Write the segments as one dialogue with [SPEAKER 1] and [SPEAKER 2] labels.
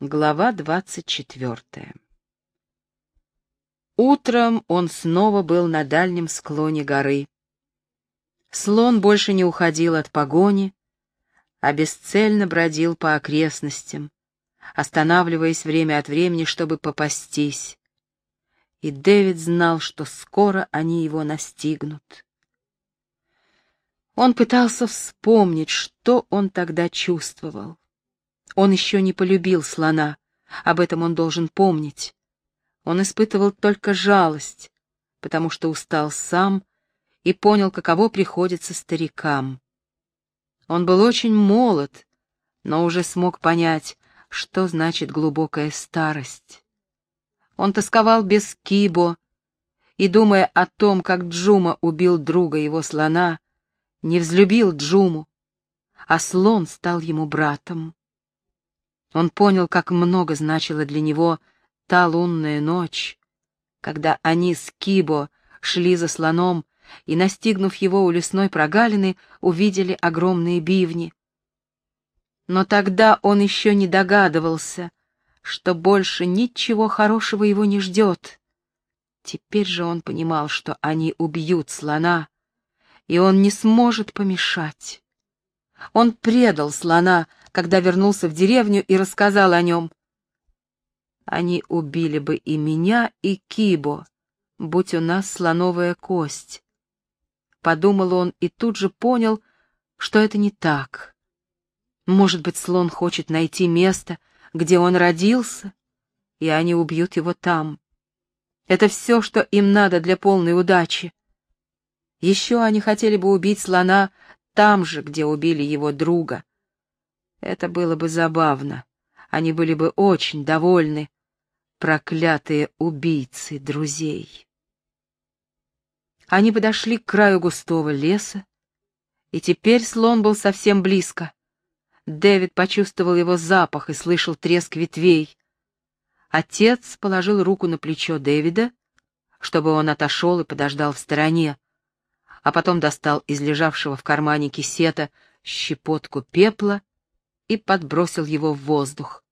[SPEAKER 1] Глава двадцать четвертая Утром он снова был на дальнем склоне горы. Слон больше не уходил от погони, а бесцельно бродил по окрестностям, останавливаясь время от времени, чтобы попастись. И Дэвид знал, что скоро они его настигнут. Он пытался вспомнить, что он тогда чувствовал. Он еще не полюбил слона, об этом он должен помнить. Он испытывал только жалость, потому что устал сам и понял, каково приходится старикам. Он был очень молод, но уже смог понять, что значит глубокая старость. Он тосковал без Кибо и, думая о том, как Джума убил друга его слона, не взлюбил Джуму, а слон стал ему братом. Он понял, как много значила для него та лунная ночь, когда они с Кибо шли за слоном и, настигнув его у лесной прогалины, увидели огромные бивни. Но тогда он еще не догадывался, что больше ничего хорошего его не ждет. Теперь же он понимал, что они убьют слона, и он не сможет помешать. Он предал слона, когда вернулся в деревню и рассказал о нем. Они убили бы и меня, и Кибо, будь у нас слоновая кость. Подумал он и тут же понял, что это не так. Может быть, слон хочет найти место, где он родился, и они убьют его там. Это все, что им надо для полной удачи. Еще они хотели бы убить слона там же, где убили его друга. Это было бы забавно. Они были бы очень довольны, проклятые убийцы друзей. Они подошли к краю густого леса, и теперь слон был совсем близко. Дэвид почувствовал его запах и слышал треск ветвей. Отец положил руку на плечо Дэвида, чтобы он отошел и подождал в стороне, а потом достал из лежавшего в кармане кисета щепотку пепла и подбросил его в воздух.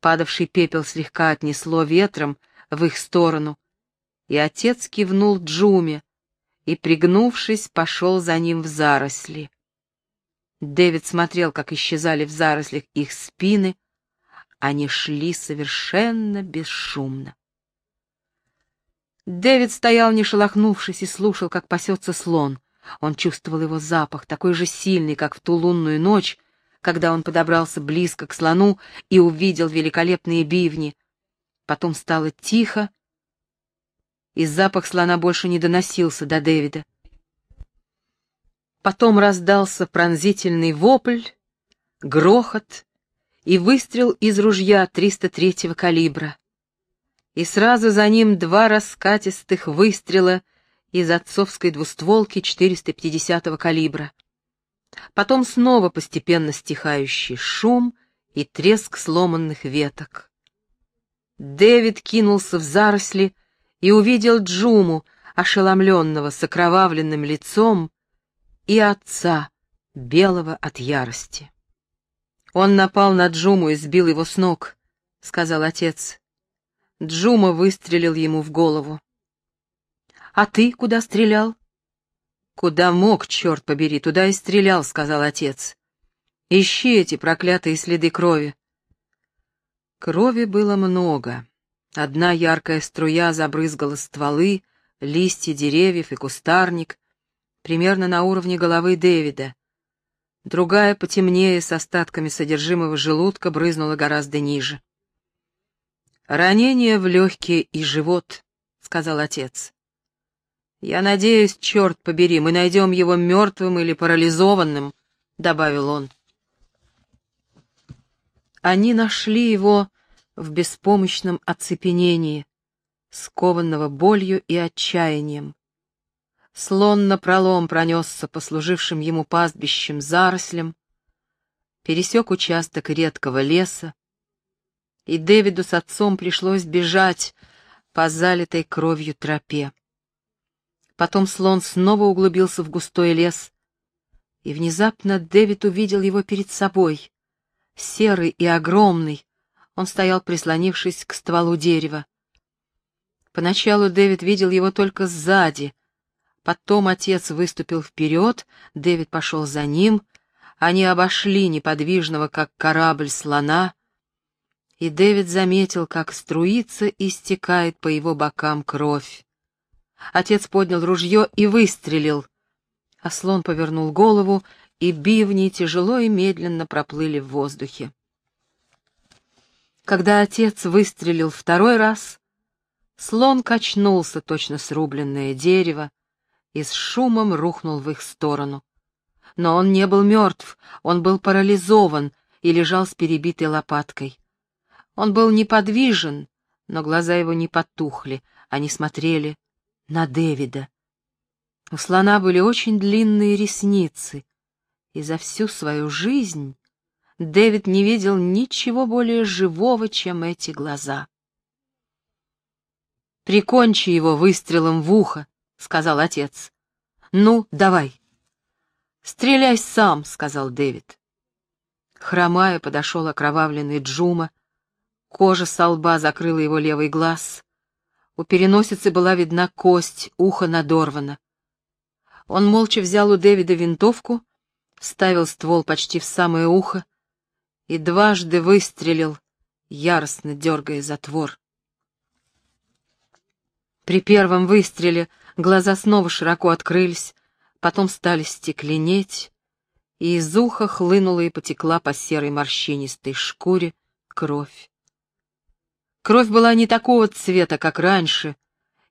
[SPEAKER 1] Падавший пепел слегка отнесло ветром в их сторону, и отец кивнул Джуме и, пригнувшись, пошел за ним в заросли. Дэвид смотрел, как исчезали в зарослях их спины, они шли совершенно бесшумно. Дэвид стоял, не шелохнувшись, и слушал, как пасется слон. Он чувствовал его запах, такой же сильный, как в ту лунную ночь, когда он подобрался близко к слону и увидел великолепные бивни. Потом стало тихо, и запах слона больше не доносился до Дэвида. Потом раздался пронзительный вопль, грохот и выстрел из ружья 303-го калибра. И сразу за ним два раскатистых выстрела из отцовской двустволки 450-го калибра. Потом снова постепенно стихающий шум и треск сломанных веток. Дэвид кинулся в заросли и увидел Джуму, ошеломленного с окровавленным лицом, и отца, белого от ярости. «Он напал на Джуму и сбил его с ног», — сказал отец. Джума выстрелил ему в голову. «А ты куда стрелял?» «Куда мог, черт побери, туда и стрелял», — сказал отец. «Ищи эти проклятые следы крови». Крови было много. Одна яркая струя забрызгала стволы, листья деревьев и кустарник, примерно на уровне головы Дэвида. Другая, потемнее, с остатками содержимого желудка, брызнула гораздо ниже. «Ранение в легкие и живот», — сказал отец. «Я надеюсь, черт побери, мы найдем его мертвым или парализованным», — добавил он. Они нашли его в беспомощном оцепенении, скованного болью и отчаянием. Слон напролом пронесся по служившим ему пастбищем зарослям, пересек участок редкого леса, и Дэвиду с отцом пришлось бежать по залитой кровью тропе. Потом слон снова углубился в густой лес, и внезапно Дэвид увидел его перед собой, серый и огромный, Он стоял, прислонившись к стволу дерева. Поначалу Дэвид видел его только сзади. Потом отец выступил вперед, Дэвид пошел за ним. Они обошли неподвижного, как корабль, слона, и Дэвид заметил, как струится и стекает по его бокам кровь. Отец поднял ружье и выстрелил, а слон повернул голову, и бивни тяжело и медленно проплыли в воздухе. Когда отец выстрелил второй раз, слон качнулся, точно срубленное дерево, и с шумом рухнул в их сторону. Но он не был мертв, он был парализован и лежал с перебитой лопаткой. Он был неподвижен, но глаза его не потухли, они смотрели на Дэвида. У слона были очень длинные ресницы, и за всю свою жизнь Дэвид не видел ничего более живого, чем эти глаза. «Прикончи его выстрелом в ухо», — сказал отец. «Ну, давай». «Стреляй сам», — сказал Дэвид. Хромая подошел окровавленный Джума, Кожа со лба закрыла его левый глаз. У переносицы была видна кость, ухо надорвано. Он молча взял у Дэвида винтовку, вставил ствол почти в самое ухо и дважды выстрелил, яростно дергая затвор. При первом выстреле глаза снова широко открылись, потом стали стекленеть, и из уха хлынула и потекла по серой морщинистой шкуре кровь. Кровь была не такого цвета, как раньше,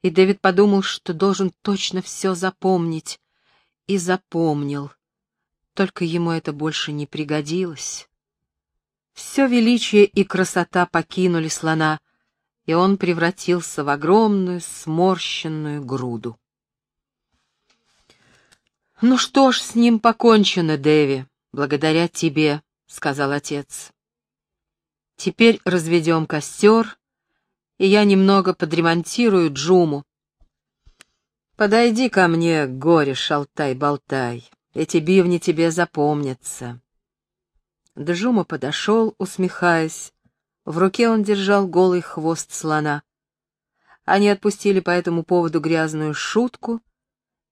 [SPEAKER 1] и Дэвид подумал, что должен точно все запомнить. И запомнил. Только ему это больше не пригодилось. Все величие и красота покинули слона, и он превратился в огромную сморщенную груду. «Ну что ж, с ним покончено, Дэви, благодаря тебе», — сказал отец. «Теперь разведем костер и я немного подремонтирую Джуму. Подойди ко мне, горе, шалтай-болтай, эти бивни тебе запомнятся. Джума подошел, усмехаясь. В руке он держал голый хвост слона. Они отпустили по этому поводу грязную шутку,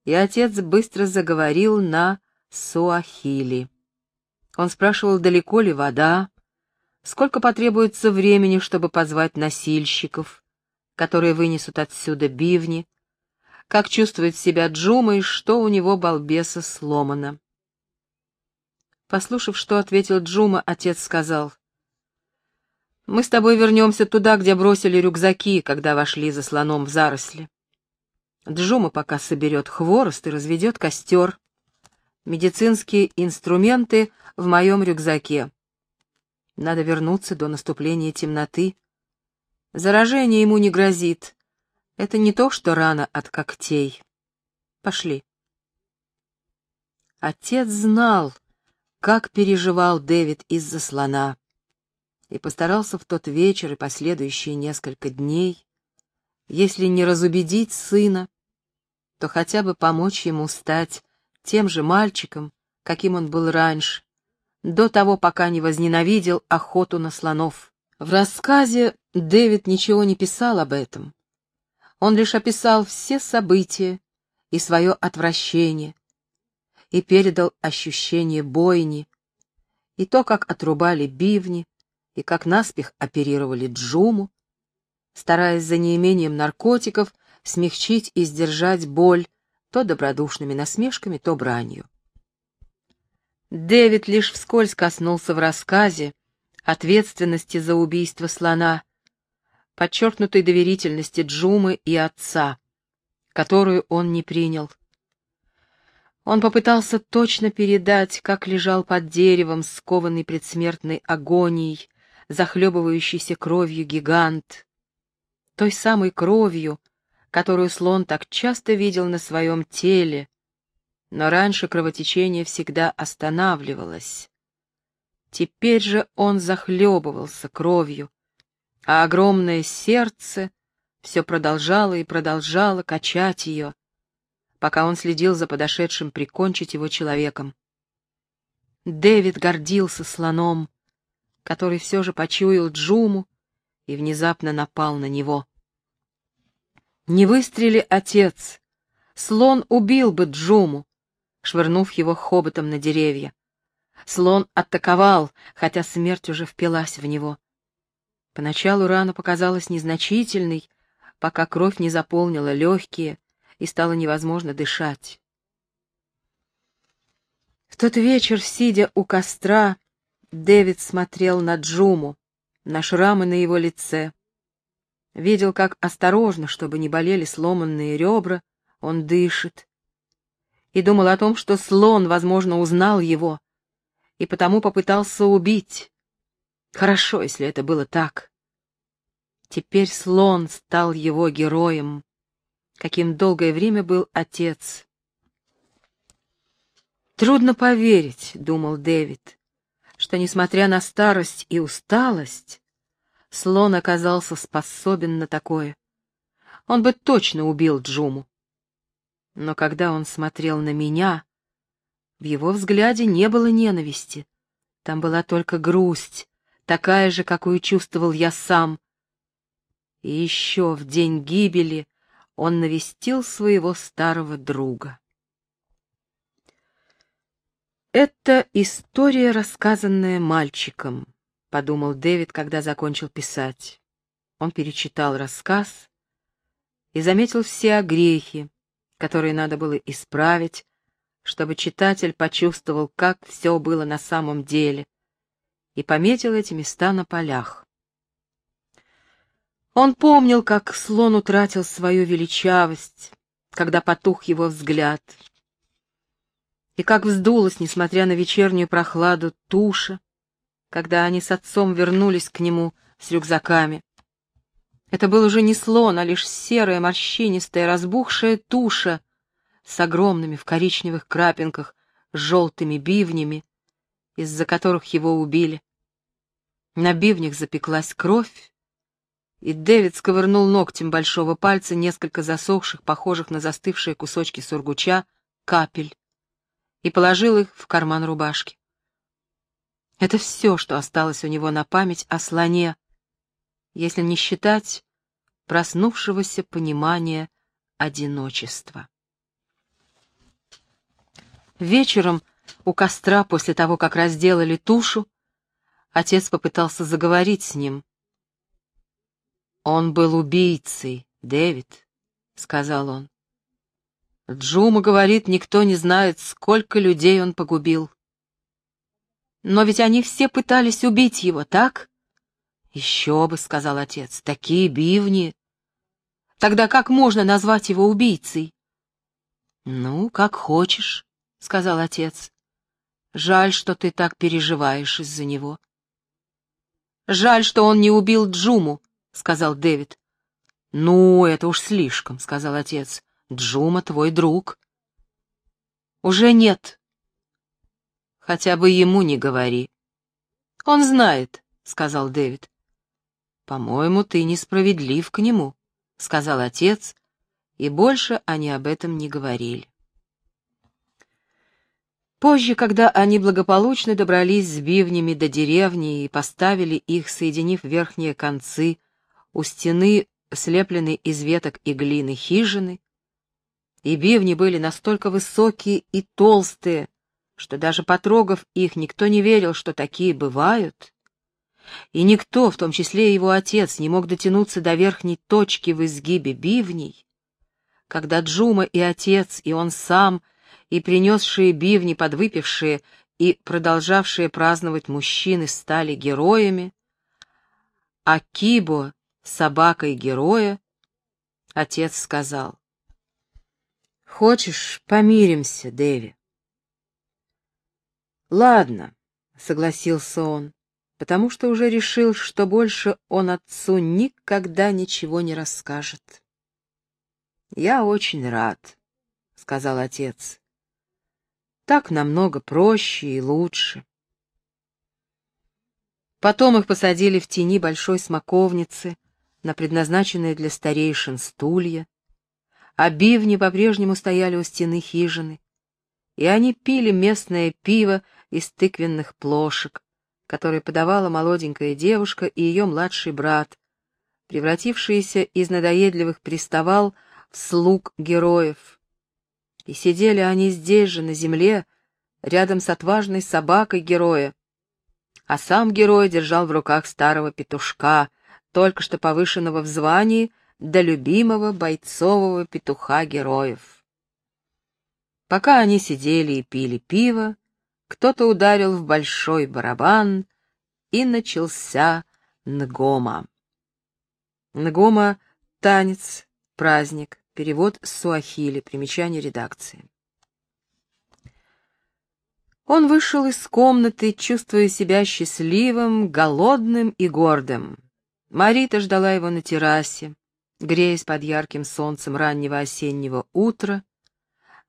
[SPEAKER 1] и отец быстро заговорил на суахили. Он спрашивал, далеко ли вода, сколько потребуется времени, чтобы позвать носильщиков, которые вынесут отсюда бивни, как чувствует себя Джума и что у него балбеса сломано. Послушав, что ответил Джума, отец сказал, «Мы с тобой вернемся туда, где бросили рюкзаки, когда вошли за слоном в заросли. Джума пока соберет хворост и разведет костер. Медицинские инструменты в моем рюкзаке. Надо вернуться до наступления темноты. Заражение ему не грозит. Это не то, что рана от когтей. Пошли. Отец знал, как переживал Дэвид из-за слона, и постарался в тот вечер и последующие несколько дней, если не разубедить сына, то хотя бы помочь ему стать тем же мальчиком, каким он был раньше, до того, пока не возненавидел охоту на слонов. В рассказе Дэвид ничего не писал об этом. Он лишь описал все события и свое отвращение, и передал ощущение бойни, и то, как отрубали бивни, и как наспех оперировали Джуму, стараясь за неимением наркотиков смягчить и сдержать боль то добродушными насмешками, то бранью. Дэвид лишь вскользь коснулся в рассказе ответственности за убийство слона, подчеркнутой доверительности Джумы и отца, которую он не принял. Он попытался точно передать, как лежал под деревом, скованный предсмертной агонией, захлебывающийся кровью гигант, той самой кровью, которую слон так часто видел на своем теле, но раньше кровотечение всегда останавливалось. Теперь же он захлебывался кровью, а огромное сердце все продолжало и продолжало качать ее, пока он следил за подошедшим прикончить его человеком. Дэвид гордился слоном, который все же почуял Джуму и внезапно напал на него. Не выстрели отец, слон убил бы Джуму, швырнув его хоботом на деревья. Слон атаковал, хотя смерть уже впилась в него. Поначалу рана показалась незначительной, пока кровь не заполнила легкие и стало невозможно дышать. В тот вечер, сидя у костра, Дэвид смотрел на Джуму, на шрамы на его лице. Видел, как осторожно, чтобы не болели сломанные ребра, он дышит. И думал о том, что слон, возможно, узнал его, и потому попытался убить. Хорошо, если это было так. Теперь слон стал его героем, каким долгое время был отец. «Трудно поверить», — думал Дэвид, — «что, несмотря на старость и усталость, слон оказался способен на такое. Он бы точно убил Джуму. Но когда он смотрел на меня, в его взгляде не было ненависти. Там была только грусть, такая же, какую чувствовал я сам. И еще в день гибели он навестил своего старого друга. «Это история, рассказанная мальчиком», — подумал Дэвид, когда закончил писать. Он перечитал рассказ и заметил все огрехи, которые надо было исправить, чтобы читатель почувствовал, как все было на самом деле, и пометил эти места на полях. Он помнил, как слон утратил свою величавость, когда потух его взгляд, и как вздулась, несмотря на вечернюю прохладу, туша, когда они с отцом вернулись к нему с рюкзаками. Это был уже не слон, а лишь серая, морщинистая, разбухшая туша с огромными в коричневых крапинках желтыми бивнями, из-за которых его убили. На бивнях запеклась кровь, и Дэвид сковырнул ногтем большого пальца несколько засохших, похожих на застывшие кусочки сургуча, капель и положил их в карман рубашки. Это все, что осталось у него на память о слоне, если не считать проснувшегося понимания одиночества. Вечером у костра, после того, как разделали тушу, отец попытался заговорить с ним. «Он был убийцей, Дэвид», — сказал он. Джума говорит, никто не знает, сколько людей он погубил. Но ведь они все пытались убить его, так? Еще бы, — сказал отец, — такие бивни. Тогда как можно назвать его убийцей? Ну, как хочешь, — сказал отец. Жаль, что ты так переживаешь из-за него. Жаль, что он не убил Джуму, — сказал Дэвид. Ну, это уж слишком, — сказал отец. Джума твой друг. Уже нет. Хотя бы ему не говори. Он знает, сказал Дэвид. По-моему, ты несправедлив к нему, сказал отец, и больше они об этом не говорили. Позже, когда они благополучно добрались с бивнями до деревни и поставили их, соединив верхние концы, у стены, слепленной из веток и глины хижины, и бивни были настолько высокие и толстые, что даже потрогав их, никто не верил, что такие бывают. И никто, в том числе его отец, не мог дотянуться до верхней точки в изгибе бивней. Когда Джума и отец, и он сам, и принесшие бивни, подвыпившие и продолжавшие праздновать мужчины стали героями, а Кибо — собакой героя, отец сказал, Хочешь, помиримся, Дэви? Ладно, согласился он, потому что уже решил, что больше он отцу никогда ничего не расскажет. Я очень рад, сказал отец. Так намного проще и лучше. Потом их посадили в тени большой смоковницы на предназначенные для старейшин стулья а бивни по-прежнему стояли у стены хижины, и они пили местное пиво из тыквенных плошек, который подавала молоденькая девушка и ее младший брат, превратившиеся из надоедливых приставал в слуг героев. И сидели они здесь же, на земле, рядом с отважной собакой героя. А сам герой держал в руках старого петушка, только что повышенного в звании до любимого бойцового петуха героев. Пока они сидели и пили пиво, кто-то ударил в большой барабан, и начался нгома. Нгома — танец, праздник, перевод суахили, примечание редакции. Он вышел из комнаты, чувствуя себя счастливым, голодным и гордым. Марита ждала его на террасе, греясь под ярким солнцем раннего осеннего утра,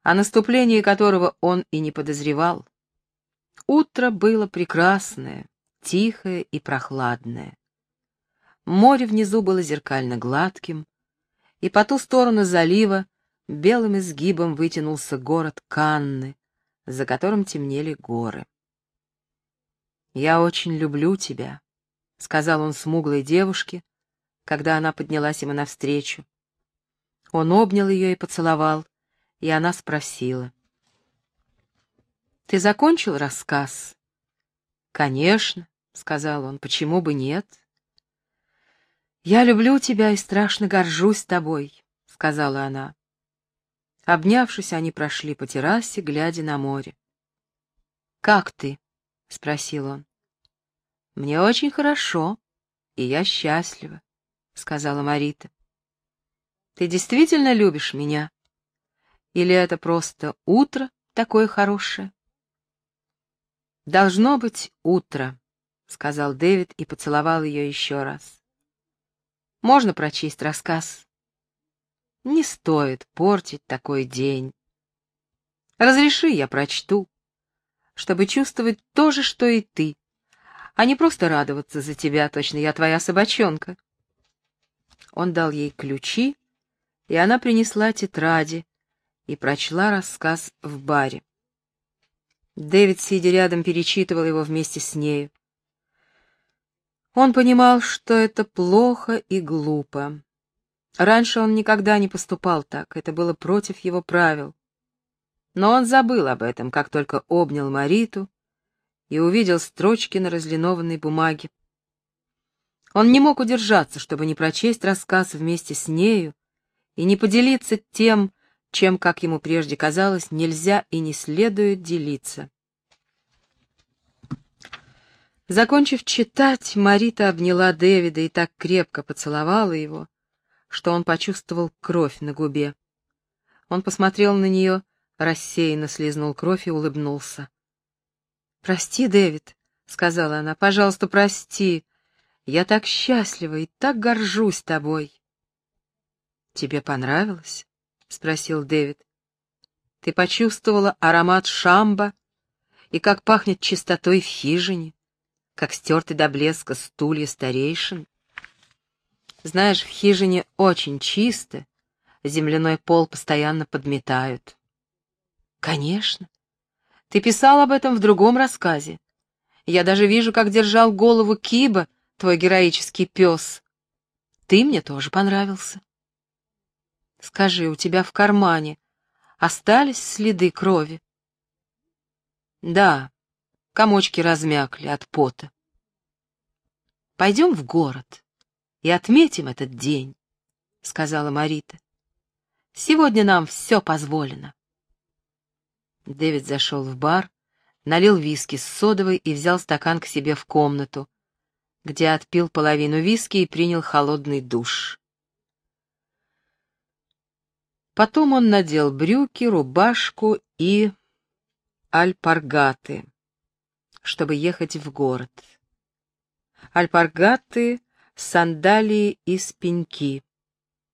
[SPEAKER 1] о наступлении которого он и не подозревал. Утро было прекрасное, тихое и прохладное. Море внизу было зеркально гладким, и по ту сторону залива белым изгибом вытянулся город Канны, за которым темнели горы. «Я очень люблю тебя», — сказал он смуглой девушке, когда она поднялась ему навстречу. Он обнял ее и поцеловал, и она спросила. «Ты закончил рассказ?» «Конечно», — сказал он, — «почему бы нет?» «Я люблю тебя и страшно горжусь тобой», — сказала она. Обнявшись, они прошли по террасе, глядя на море. «Как ты?» — спросил он. «Мне очень хорошо, и я счастлива», — сказала Марита. «Ты действительно любишь меня? Или это просто утро такое хорошее?» «Должно быть утро», — сказал Дэвид и поцеловал ее еще раз. «Можно прочесть рассказ?» Не стоит портить такой день. Разреши, я прочту, чтобы чувствовать то же, что и ты, а не просто радоваться за тебя, точно я твоя собачонка. Он дал ей ключи, и она принесла тетради и прочла рассказ в баре. Дэвид, сидя рядом, перечитывал его вместе с нею. Он понимал, что это плохо и глупо. Раньше он никогда не поступал так, это было против его правил. Но он забыл об этом, как только обнял Мариту и увидел строчки на разлинованной бумаге. Он не мог удержаться, чтобы не прочесть рассказ вместе с нею и не поделиться тем, чем, как ему прежде казалось, нельзя и не следует делиться. Закончив читать, Марита обняла Дэвида и так крепко поцеловала его, что он почувствовал кровь на губе. Он посмотрел на нее, рассеянно слизнул кровь и улыбнулся. «Прости, Дэвид», — сказала она, — «пожалуйста, прости. Я так счастлива и так горжусь тобой». «Тебе понравилось?» — спросил Дэвид. «Ты почувствовала аромат шамба и как пахнет чистотой в хижине, как стерты до блеска стулья старейшин?» Знаешь, в хижине очень чисто, земляной пол постоянно подметают. Конечно. Ты писал об этом в другом рассказе. Я даже вижу, как держал голову Киба, твой героический пес. Ты мне тоже понравился. Скажи, у тебя в кармане остались следы крови? Да, комочки размякли от пота. Пойдем в город и отметим этот день, — сказала Марита. Сегодня нам все позволено. Дэвид зашел в бар, налил виски с содовой и взял стакан к себе в комнату, где отпил половину виски и принял холодный душ. Потом он надел брюки, рубашку и альпаргаты, чтобы ехать в город. Альпаргаты Сандалии из пеньки.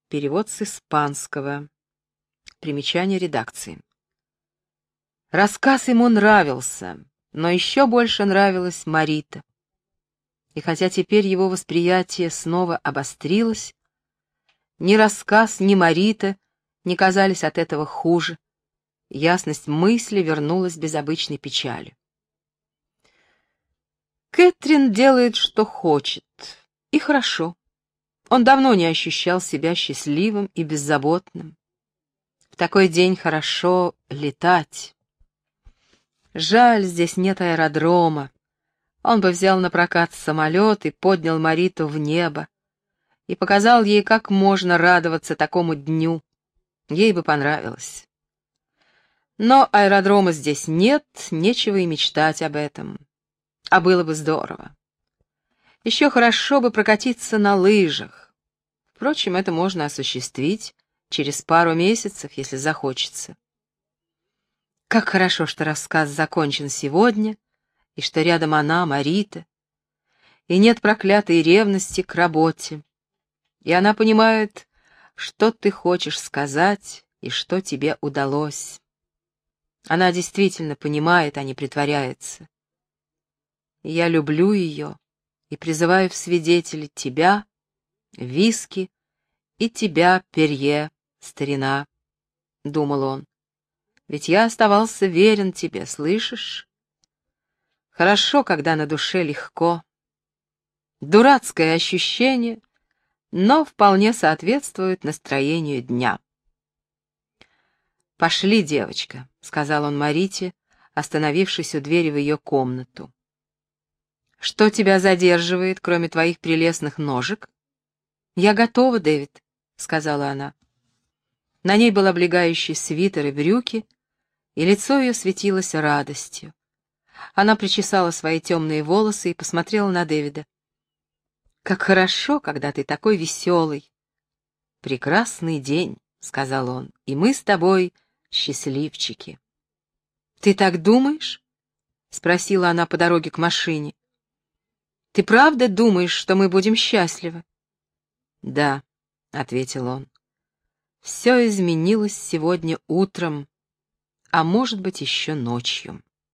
[SPEAKER 1] Перевод с испанского. Примечание редакции. Рассказ ему нравился, но еще больше нравилась Марита. И хотя теперь его восприятие снова обострилось, ни рассказ, ни Марита не казались от этого хуже. Ясность мысли вернулась без обычной печали. Кэтрин делает, что хочет, и хорошо. Он давно не ощущал себя счастливым и беззаботным. В такой день хорошо летать. Жаль, здесь нет аэродрома. Он бы взял на прокат самолет и поднял Мариту в небо и показал ей, как можно радоваться такому дню. Ей бы понравилось. Но аэродрома здесь нет, нечего и мечтать об этом. А было бы здорово. Еще хорошо бы прокатиться на лыжах. Впрочем, это можно осуществить через пару месяцев, если захочется. Как хорошо, что рассказ закончен сегодня, и что рядом она, Марита, и нет проклятой ревности к работе, и она понимает, что ты хочешь сказать и что тебе удалось. Она действительно понимает, а не притворяется. Я люблю ее и призываю в свидетели тебя, виски, и тебя, перье, старина, — думал он. Ведь я оставался верен тебе, слышишь? Хорошо, когда на душе легко. Дурацкое ощущение, но вполне соответствует настроению дня. «Пошли, девочка», — сказал он Марите, остановившись у двери в ее комнату. Что тебя задерживает, кроме твоих прелестных ножек? Я готова, Дэвид, сказала она. На ней был облегающий свитер и брюки, и лицо ее светилось радостью. Она причесала свои темные волосы и посмотрела на Дэвида. «Как хорошо, когда ты такой веселый!» «Прекрасный день», — сказал он, — «и мы с тобой счастливчики». «Ты так думаешь?» — спросила она по дороге к машине. Ты правда думаешь, что мы будем счастливы? Да, ответил он. Все изменилось сегодня утром, а может быть еще ночью.